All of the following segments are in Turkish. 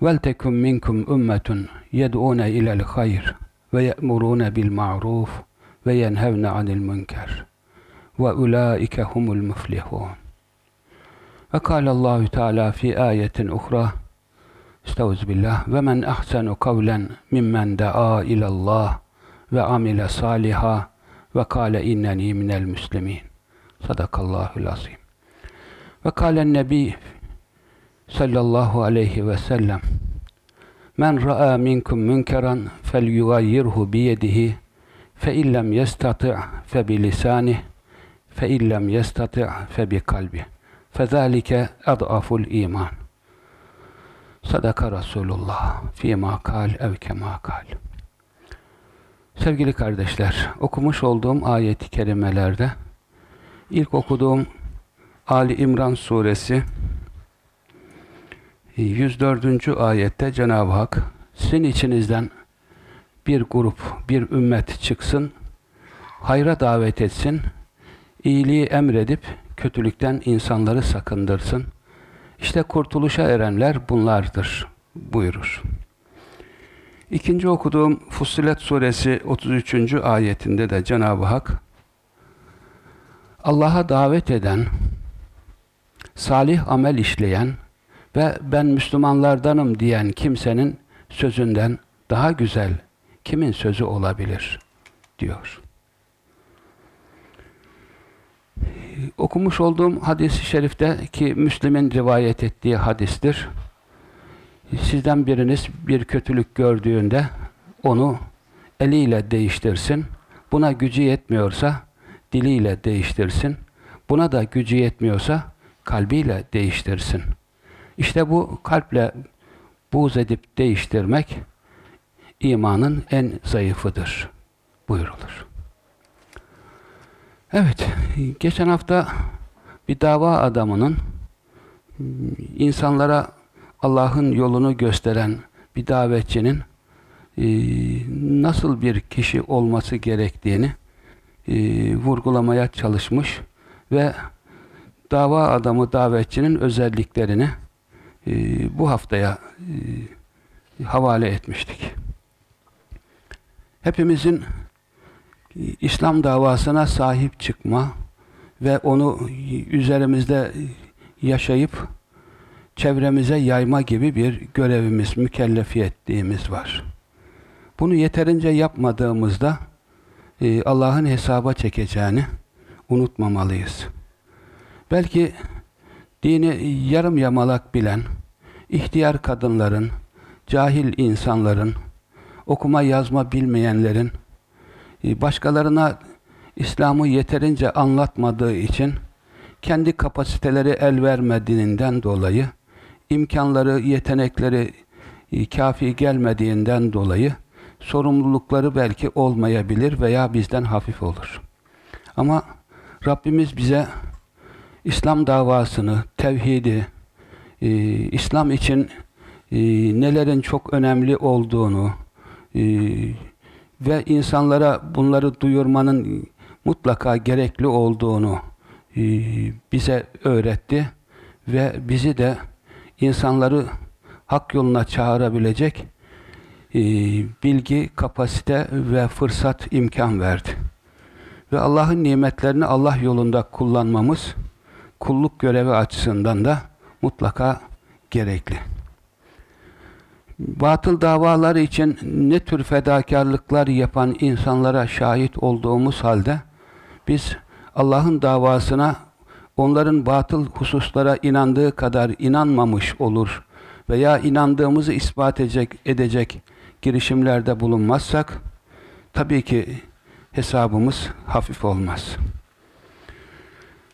وَلْتَكُمْ مِنْكُمْ أُمَّةٌ يَدْعُونَ إِلَى الْخَيْرِ وَيَأْمُرُونَ بِالْمَعْرُوفِ وَيَنْهَوْنَ عَنِ الْمُنْكَرِ وَأُولَٰئِكَ هُمُ الْمُفْلِحُونَ وقال الله تعالى في آية أخرى استوذ بالله ومن أحسن قولا ممن دعا إلى الله وعمل صالحا وقال إنني من المسلمين صدق الله العظيم وقال النبي sallallahu aleyhi ve sellem. Men ra'a minkum münkeran fel yugayyirhu biyedihi fe illem yestati' fe bilisanih fe illem yestati' fe bi kalbi. Fe zalike ed'aful iman. Sadaka Resulullah fîmâ kal ev kal. Sevgili kardeşler, okumuş olduğum ayet-i kerimelerde ilk okuduğum Ali İmran suresi 104. ayette Cenab-ı Hak sizin içinizden bir grup, bir ümmet çıksın, hayra davet etsin, iyiliği emredip kötülükten insanları sakındırsın. İşte kurtuluşa erenler bunlardır buyurur. İkinci okuduğum Fussilet suresi 33. ayetinde de Cenab-ı Hak Allah'a davet eden, salih amel işleyen ve ben Müslümanlardanım diyen kimsenin sözünden daha güzel kimin sözü olabilir diyor. Okumuş olduğum hadis-i şerifte ki Müslim'in rivayet ettiği hadistir. Sizden biriniz bir kötülük gördüğünde onu eliyle değiştirsin. Buna gücü yetmiyorsa diliyle değiştirsin. Buna da gücü yetmiyorsa kalbiyle değiştirsin. İşte bu kalple buğz edip değiştirmek imanın en zayıfıdır buyurulur. Evet, geçen hafta bir dava adamının insanlara Allah'ın yolunu gösteren bir davetçinin e, nasıl bir kişi olması gerektiğini e, vurgulamaya çalışmış ve dava adamı davetçinin özelliklerini e, bu haftaya havale etmiştik. Hepimizin İslam davasına sahip çıkma ve onu üzerimizde yaşayıp çevremize yayma gibi bir görevimiz, mükellefiyetliğimiz var. Bunu yeterince yapmadığımızda e, Allah'ın hesaba çekeceğini unutmamalıyız. Belki dini yarım yamalak bilen, ihtiyar kadınların, cahil insanların, okuma yazma bilmeyenlerin, e, başkalarına İslam'ı yeterince anlatmadığı için kendi kapasiteleri el vermediğinden dolayı imkanları, yetenekleri e, kafi gelmediğinden dolayı sorumlulukları belki olmayabilir veya bizden hafif olur. Ama Rabbimiz bize İslam davasını, tevhidi, e, İslam için e, nelerin çok önemli olduğunu e, ve insanlara bunları duyurmanın mutlaka gerekli olduğunu e, bize öğretti ve bizi de insanları hak yoluna çağırabilecek e, bilgi, kapasite ve fırsat imkan verdi. Ve Allah'ın nimetlerini Allah yolunda kullanmamız kulluk görevi açısından da mutlaka gerekli. batıl davaları için ne tür fedakarlıklar yapan insanlara şahit olduğumuz halde biz Allah'ın davasına onların batıl hususlara inandığı kadar inanmamış olur veya inandığımızı ispat edecek, edecek girişimlerde bulunmazsak tabii ki hesabımız hafif olmaz.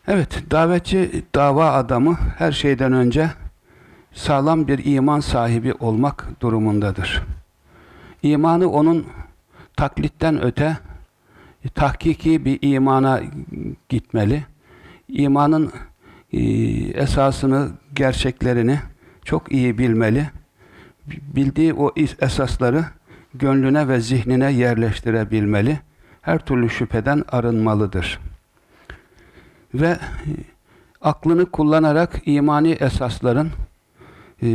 Evet, davetçi dava adamı her şeyden önce sağlam bir iman sahibi olmak durumundadır. İmanı onun taklitten öte tahkiki bir imana gitmeli. İmanın e, esasını, gerçeklerini çok iyi bilmeli. Bildiği o esasları gönlüne ve zihnine yerleştirebilmeli. Her türlü şüpheden arınmalıdır. Ve e, aklını kullanarak imani esasların e,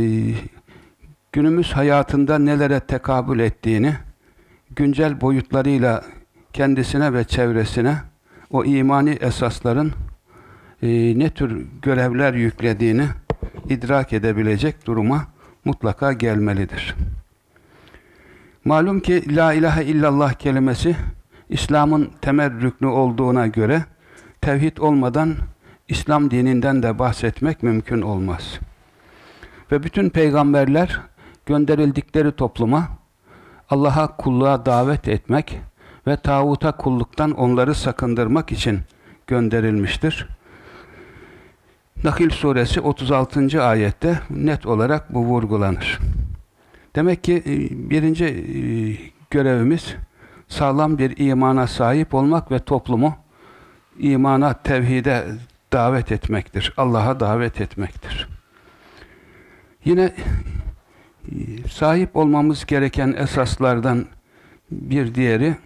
günümüz hayatında nelere tekabül ettiğini güncel boyutlarıyla kendisine ve çevresine o imani esasların e, ne tür görevler yüklediğini idrak edebilecek duruma mutlaka gelmelidir. Malum ki La ilahe illallah kelimesi İslam'ın temel rüknü olduğuna göre tevhid olmadan İslam dininden de bahsetmek mümkün olmaz. Ve bütün peygamberler gönderildikleri topluma Allah'a kulluğa davet etmek ve tağuta kulluktan onları sakındırmak için gönderilmiştir. Nakil suresi 36. ayette net olarak bu vurgulanır. Demek ki e, birinci e, görevimiz sağlam bir imana sahip olmak ve toplumu imana, tevhide davet etmektir. Allah'a davet etmektir. Yine sahip olmamız gereken esaslardan bir diğeri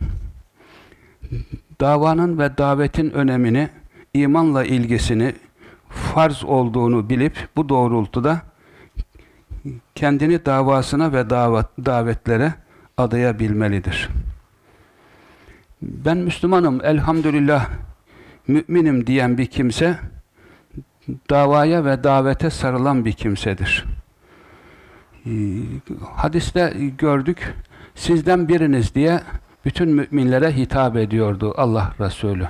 davanın ve davetin önemini, imanla ilgisini, farz olduğunu bilip bu doğrultuda kendini davasına ve davet, davetlere adayabilmelidir. Ben Müslümanım, elhamdülillah müminim diyen bir kimse davaya ve davete sarılan bir kimsedir. Ee, hadiste gördük, sizden biriniz diye bütün müminlere hitap ediyordu Allah Resulü.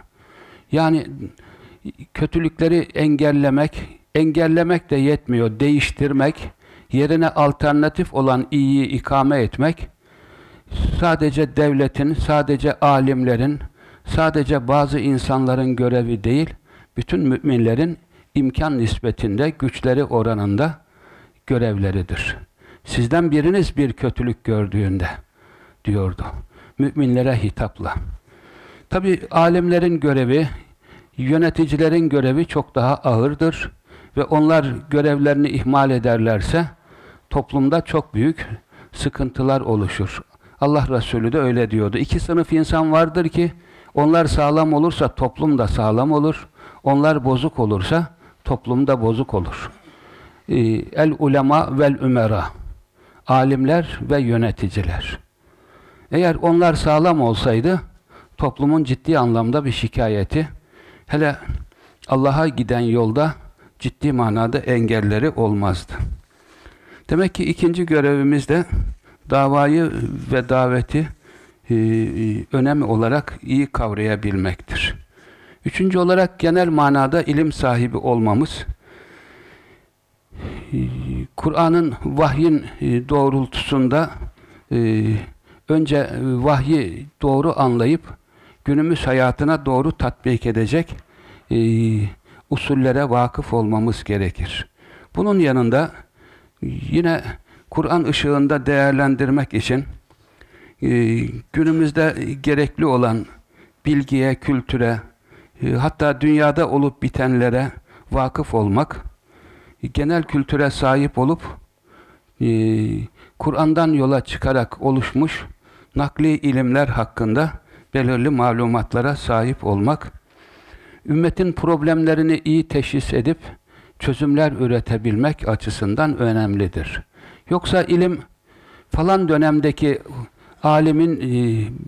Yani kötülükleri engellemek, engellemek de yetmiyor, değiştirmek, yerine alternatif olan iyiyi ikame etmek, sadece devletin, sadece alimlerin, sadece bazı insanların görevi değil, bütün müminlerin imkan nispetinde, güçleri oranında görevleridir. Sizden biriniz bir kötülük gördüğünde, diyordu. Müminlere hitapla. Tabi alimlerin görevi, yöneticilerin görevi çok daha ağırdır ve onlar görevlerini ihmal ederlerse toplumda çok büyük sıkıntılar oluşur. Allah Resulü de öyle diyordu. İki sınıf insan vardır ki onlar sağlam olursa toplum da sağlam olur. Onlar bozuk olursa toplum da bozuk olur. Ee, el ulema vel ümera alimler ve yöneticiler. Eğer onlar sağlam olsaydı toplumun ciddi anlamda bir şikayeti hele Allah'a giden yolda ciddi manada engelleri olmazdı. Demek ki ikinci görevimiz de davayı ve daveti e, e, önemi olarak iyi kavrayabilmektir. Üçüncü olarak genel manada ilim sahibi olmamız, e, Kur'an'ın vahyin doğrultusunda önce vahyi doğru anlayıp günümüz hayatına doğru tatbik edecek usullere vakıf olmamız gerekir. Bunun yanında yine Kur'an ışığında değerlendirmek için günümüzde gerekli olan bilgiye, kültüre, e, hatta dünyada olup bitenlere vakıf olmak, genel kültüre sahip olup e, Kur'an'dan yola çıkarak oluşmuş nakli ilimler hakkında belirli malumatlara sahip olmak, ümmetin problemlerini iyi teşhis edip çözümler üretebilmek açısından önemlidir. Yoksa ilim falan dönemdeki alimin e,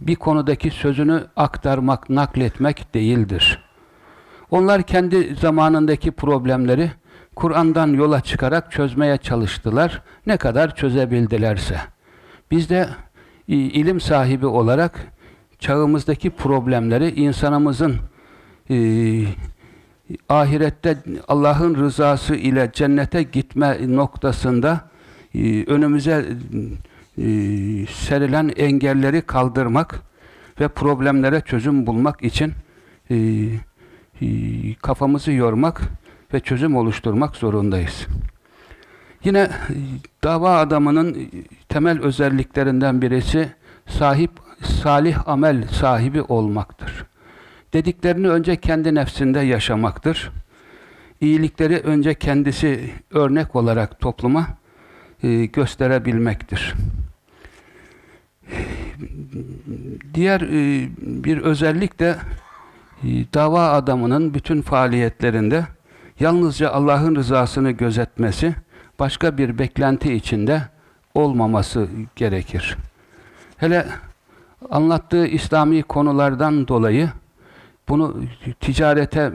bir konudaki sözünü aktarmak, nakletmek değildir. Onlar kendi zamanındaki problemleri Kur'an'dan yola çıkarak çözmeye çalıştılar. Ne kadar çözebildilerse. Biz de e, ilim sahibi olarak çağımızdaki problemleri insanımızın e, ahirette Allah'ın rızası ile cennete gitme noktasında e, önümüze e, serilen engelleri kaldırmak ve problemlere çözüm bulmak için e, e, kafamızı yormak ve çözüm oluşturmak zorundayız. Yine e, dava adamının e, temel özelliklerinden birisi sahip salih amel sahibi olmaktır. Dediklerini önce kendi nefsinde yaşamaktır. İyilikleri önce kendisi örnek olarak topluma e, gösterebilmektir. Diğer e, bir özellik de e, dava adamının bütün faaliyetlerinde yalnızca Allah'ın rızasını gözetmesi, başka bir beklenti içinde olmaması gerekir. Hele anlattığı İslami konulardan dolayı bunu ticarete,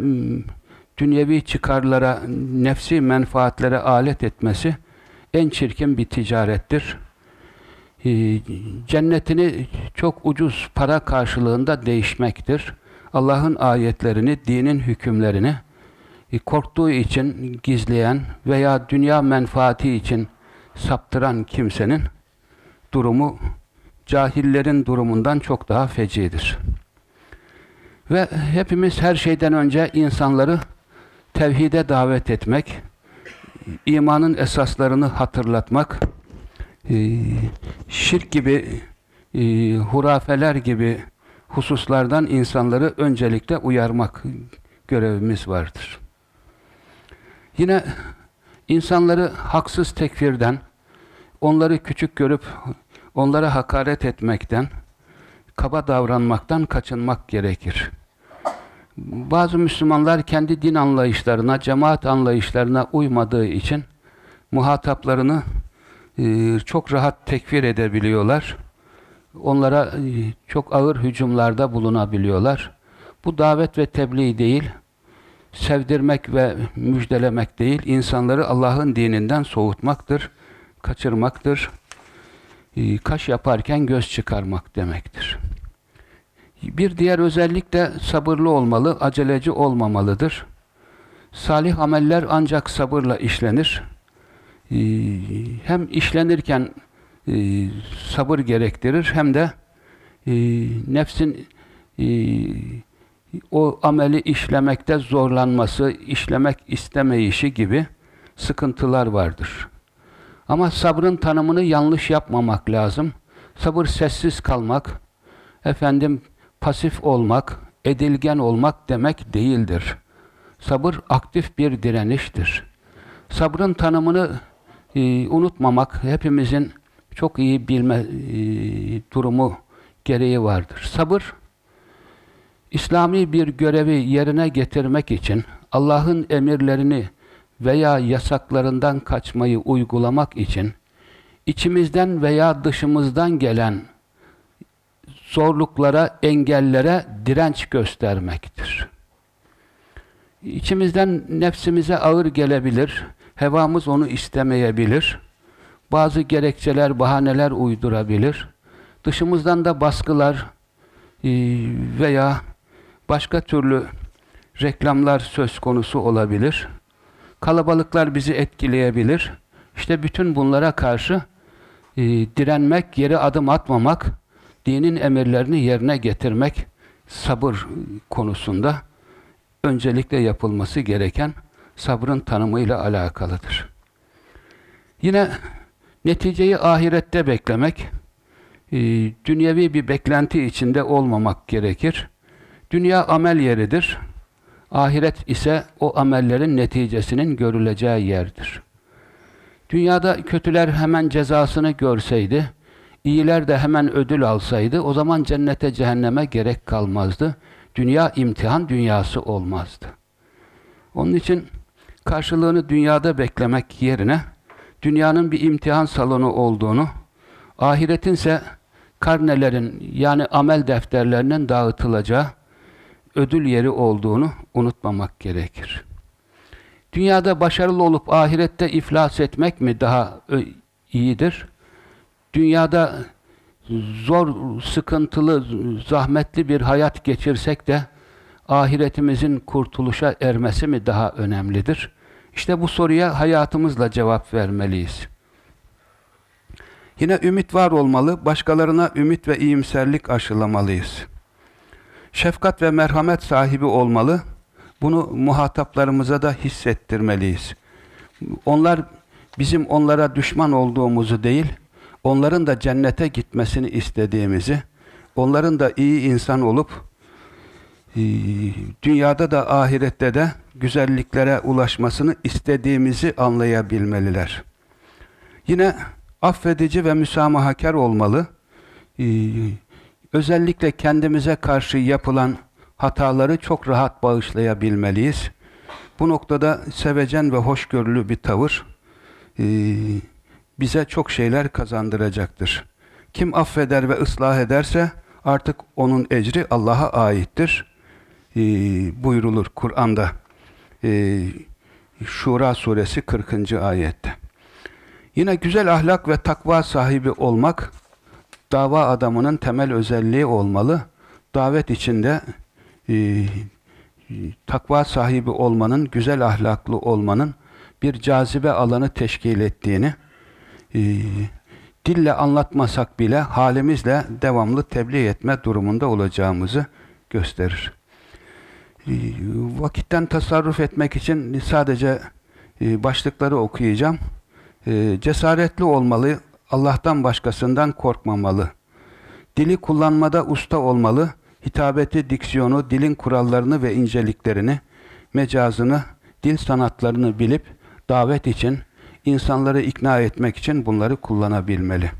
dünyevi çıkarlara, nefsi menfaatlere alet etmesi en çirkin bir ticarettir. Ee, cennetini çok ucuz para karşılığında değişmektir. Allah'ın ayetlerini, dinin hükümlerini e, korktuğu için gizleyen veya dünya menfaati için saptıran kimsenin durumu cahillerin durumundan çok daha fecidir. Ve hepimiz her şeyden önce insanları tevhide davet etmek, imanın esaslarını hatırlatmak, şirk gibi, e, hurafeler gibi hususlardan insanları öncelikle uyarmak görevimiz vardır. Yine insanları haksız tekfirden, onları küçük görüp onlara hakaret etmekten, kaba davranmaktan kaçınmak gerekir. Bazı Müslümanlar kendi din anlayışlarına, cemaat anlayışlarına uymadığı için muhataplarını e, çok rahat tekfir edebiliyorlar. Onlara e, çok ağır hücumlarda bulunabiliyorlar. Bu davet ve tebliğ değil, sevdirmek ve müjdelemek değil, insanları Allah'ın dininden soğutmaktır, kaçırmaktır. E, kaş yaparken göz çıkarmak demektir. Bir diğer özellik de sabırlı olmalı, aceleci olmamalıdır. Salih ameller ancak sabırla işlenir. Ee, hem işlenirken e, sabır gerektirir hem de e, nefsin e, o ameli işlemekte zorlanması, işlemek istemeyişi gibi sıkıntılar vardır. Ama sabrın tanımını yanlış yapmamak lazım. Sabır sessiz kalmak, efendim pasif olmak, edilgen olmak demek değildir. Sabır aktif bir direniştir. Sabrın tanımını e, unutmamak hepimizin çok iyi bilme e, durumu gereği vardır. Sabır, İslami bir görevi yerine getirmek için Allah'ın emirlerini veya yasaklarından kaçmayı uygulamak için içimizden veya dışımızdan gelen zorluklara, engellere direnç göstermektir. İçimizden nefsimize ağır gelebilir, hevamız onu istemeyebilir, bazı gerekçeler, bahaneler uydurabilir, dışımızdan da baskılar e, veya başka türlü reklamlar söz konusu olabilir. Kalabalıklar bizi etkileyebilir. İşte bütün bunlara karşı e, direnmek, geri adım atmamak, dinin emirlerini yerine getirmek sabır konusunda öncelikle yapılması gereken sabrın tanımıyla alakalıdır. Yine neticeyi ahirette beklemek, e, dünyevi bir beklenti içinde olmamak gerekir. Dünya amel yeridir. Ahiret ise o amellerin neticesinin görüleceği yerdir. Dünyada kötüler hemen cezasını görseydi, İyiler de hemen ödül alsaydı o zaman cennete cehenneme gerek kalmazdı. Dünya imtihan dünyası olmazdı. Onun için karşılığını dünyada beklemek yerine dünyanın bir imtihan salonu olduğunu, ahiretin ise karnelerin yani amel defterlerinin dağıtılacağı ödül yeri olduğunu unutmamak gerekir. Dünyada başarılı olup ahirette iflas etmek mi daha iyidir? Dünyada zor, sıkıntılı, zahmetli bir hayat geçirsek de ahiretimizin kurtuluşa ermesi mi daha önemlidir? İşte bu soruya hayatımızla cevap vermeliyiz. Yine ümit var olmalı, başkalarına ümit ve iyimserlik aşılamalıyız. Şefkat ve merhamet sahibi olmalı, bunu muhataplarımıza da hissettirmeliyiz. Onlar bizim onlara düşman olduğumuzu değil, onların da cennete gitmesini istediğimizi, onların da iyi insan olup dünyada da ahirette de güzelliklere ulaşmasını istediğimizi anlayabilmeliler. Yine affedici ve müsamahakar olmalı. E, özellikle kendimize karşı yapılan hataları çok rahat bağışlayabilmeliyiz. Bu noktada sevecen ve hoşgörülü bir tavır e, bize çok şeyler kazandıracaktır. Kim affeder ve ıslah ederse artık onun ecri Allah'a aittir. E, buyrulur Kur'an'da. E, Şura suresi 40. ayette. Yine güzel ahlak ve takva sahibi olmak dava adamının temel özelliği olmalı. Davet içinde e, takva sahibi olmanın, güzel ahlaklı olmanın bir cazibe alanı teşkil ettiğini e, dille anlatmasak bile halimizle devamlı tebliğ etme durumunda olacağımızı gösterir. E, vakitten tasarruf etmek için sadece e, başlıkları okuyacağım. E, cesaretli olmalı, Allah'tan başkasından korkmamalı. Dili kullanmada usta olmalı, hitabeti, diksiyonu, dilin kurallarını ve inceliklerini, mecazını, dil sanatlarını bilip davet için, insanları ikna etmek için bunları kullanabilmeli.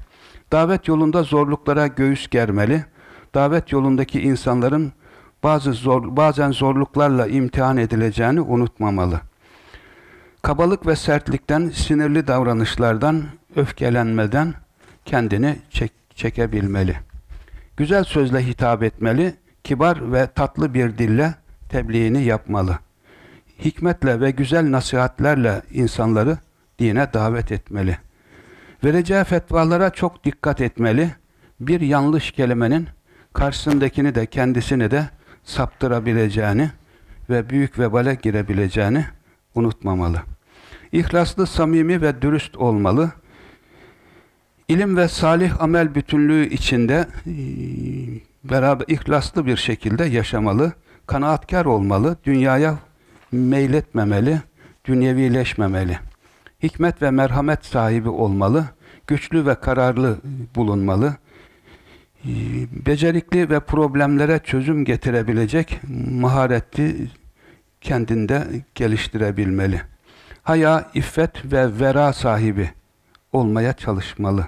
Davet yolunda zorluklara göğüs germeli. Davet yolundaki insanların bazı zor, bazen zorluklarla imtihan edileceğini unutmamalı. Kabalık ve sertlikten, sinirli davranışlardan, öfkelenmeden kendini çek, çekebilmeli. Güzel sözle hitap etmeli, kibar ve tatlı bir dille tebliğini yapmalı. Hikmetle ve güzel nasihatlerle insanları dine davet etmeli. Vereceği fetvalara çok dikkat etmeli. Bir yanlış kelimenin karşısındakini de kendisini de saptırabileceğini ve büyük vebale girebileceğini unutmamalı. İhlaslı, samimi ve dürüst olmalı. İlim ve salih amel bütünlüğü içinde e, beraber ihlaslı bir şekilde yaşamalı, kanaatkar olmalı, dünyaya meyletmemeli, dünyevileşmemeli. Hikmet ve merhamet sahibi olmalı, güçlü ve kararlı bulunmalı, becerikli ve problemlere çözüm getirebilecek mahareti kendinde geliştirebilmeli. Haya, iffet ve vera sahibi olmaya çalışmalı.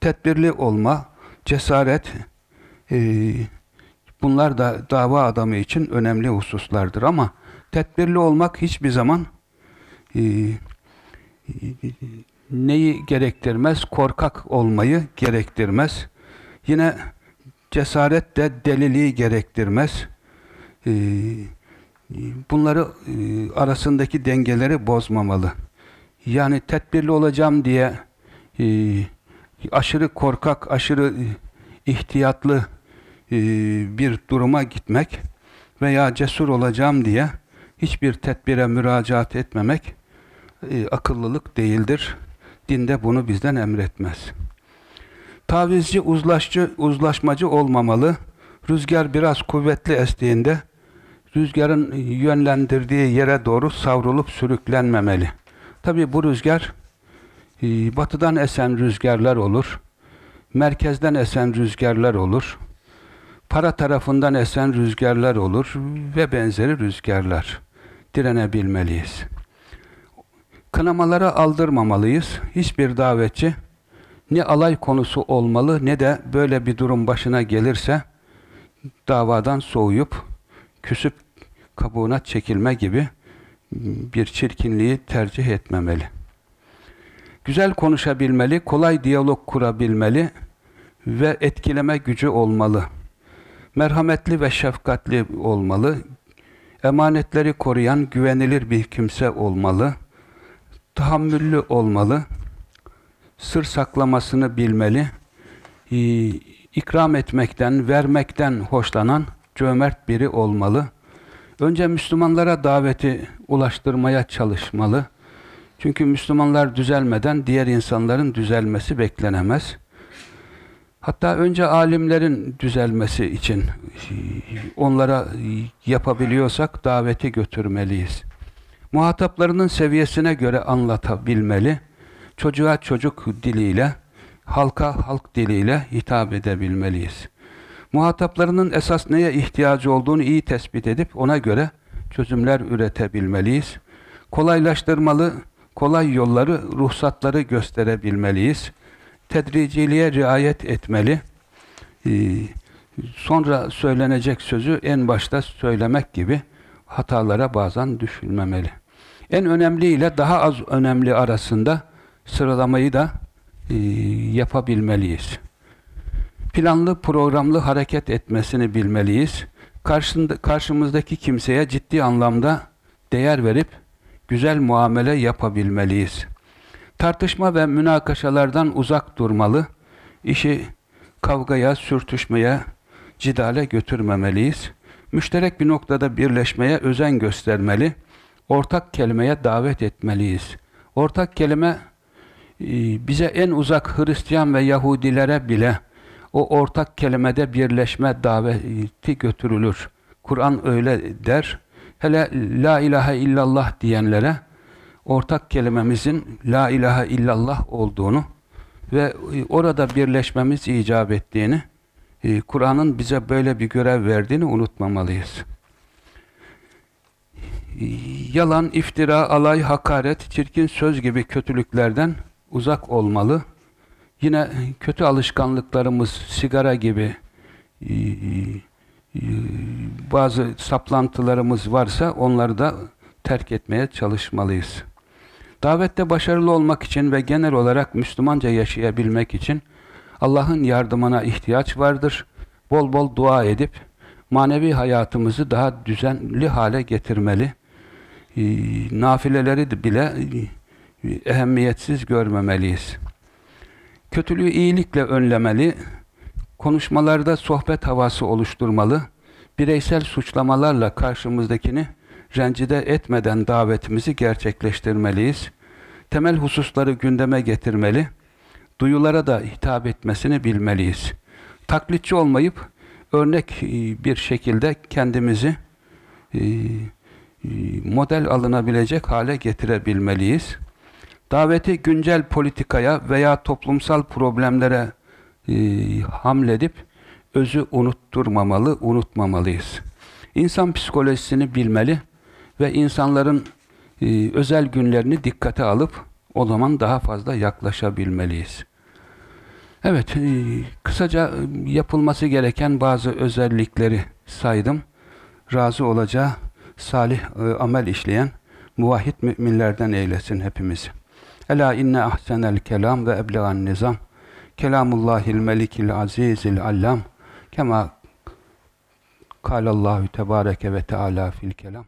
Tedbirli olma, cesaret, e, bunlar da dava adamı için önemli hususlardır ama tedbirli olmak hiçbir zaman e, neyi gerektirmez? Korkak olmayı gerektirmez. Yine cesaret de deliliği gerektirmez. E, bunları e, arasındaki dengeleri bozmamalı. Yani tedbirli olacağım diye e, aşırı korkak, aşırı ihtiyatlı e, bir duruma gitmek veya cesur olacağım diye hiçbir tedbire müracaat etmemek akıllılık değildir. Dinde bunu bizden emretmez. Tavizci, uzlaşçı, uzlaşmacı olmamalı. Rüzgar biraz kuvvetli estiğinde rüzgarın yönlendirdiği yere doğru savrulup sürüklenmemeli. Tabi bu rüzgar e, batıdan esen rüzgarlar olur. Merkezden esen rüzgarlar olur. Para tarafından esen rüzgarlar olur ve benzeri rüzgarlar. Direnebilmeliyiz. Kınamalara aldırmamalıyız. Hiçbir davetçi ne alay konusu olmalı ne de böyle bir durum başına gelirse davadan soğuyup küsüp kabuğuna çekilme gibi bir çirkinliği tercih etmemeli. Güzel konuşabilmeli, kolay diyalog kurabilmeli ve etkileme gücü olmalı. Merhametli ve şefkatli olmalı. emanetleri koruyan güvenilir bir kimse olmalı, tahammüllü olmalı, sır saklamasını bilmeli, e, ikram etmekten, vermekten hoşlanan cömert biri olmalı. Önce Müslümanlara daveti ulaştırmaya çalışmalı. Çünkü Müslümanlar düzelmeden diğer insanların düzelmesi beklenemez. Hatta önce alimlerin düzelmesi için e, onlara yapabiliyorsak daveti götürmeliyiz. Muhataplarının seviyesine göre anlatabilmeli. Çocuğa çocuk diliyle, halka halk diliyle hitap edebilmeliyiz. Muhataplarının esas neye ihtiyacı olduğunu iyi tespit edip ona göre çözümler üretebilmeliyiz. Kolaylaştırmalı, kolay yolları, ruhsatları gösterebilmeliyiz. Tedriciliğe riayet etmeli. Ee, sonra söylenecek sözü en başta söylemek gibi hatalara bazen düşülmemeli. En önemli ile daha az önemli arasında sıralamayı da e, yapabilmeliyiz. Planlı, programlı hareket etmesini bilmeliyiz. Karşında, karşımızdaki kimseye ciddi anlamda değer verip güzel muamele yapabilmeliyiz. Tartışma ve münakaşalardan uzak durmalı. İşi kavgaya, sürtüşmeye, cidale götürmemeliyiz. Müşterek bir noktada birleşmeye özen göstermeli. Ortak kelimeye davet etmeliyiz. Ortak kelime bize en uzak Hristiyan ve Yahudilere bile o ortak kelimede birleşme daveti götürülür. Kur'an öyle der. Hele la ilahe illallah diyenlere ortak kelimemizin la ilahe illallah olduğunu ve orada birleşmemiz icap ettiğini, e, Kur'an'ın bize böyle bir görev verdiğini unutmamalıyız. Yalan, iftira, alay, hakaret, çirkin söz gibi kötülüklerden uzak olmalı. Yine kötü alışkanlıklarımız sigara gibi e, e, bazı saplantılarımız varsa onları da terk etmeye çalışmalıyız. Davette başarılı olmak için ve genel olarak Müslümanca yaşayabilmek için Allah'ın yardımına ihtiyaç vardır. Bol bol dua edip manevi hayatımızı daha düzenli hale getirmeli. E, nafileleri bile e, ehemmiyetsiz görmemeliyiz. Kötülüğü iyilikle önlemeli, konuşmalarda sohbet havası oluşturmalı, bireysel suçlamalarla karşımızdakini rencide etmeden davetimizi gerçekleştirmeliyiz. Temel hususları gündeme getirmeli, duyulara da hitap etmesini bilmeliyiz. Taklitçi olmayıp örnek e, bir şekilde kendimizi e, e, model alınabilecek hale getirebilmeliyiz. Daveti güncel politikaya veya toplumsal problemlere e, hamledip özü unutturmamalı, unutmamalıyız. İnsan psikolojisini bilmeli ve insanların e, özel günlerini dikkate alıp o zaman daha fazla yaklaşabilmeliyiz. Evet, e, kısaca yapılması gereken bazı özellikleri saydım. Razı olacağı salih e, amel işleyen muvahhid müminlerden eylesin hepimizi. Ela inne ahsenel kelam ve eblegan nizam. Kelamullahil melikil azizil allam. Kema kâlallahu tebareke ve teala fil kelam.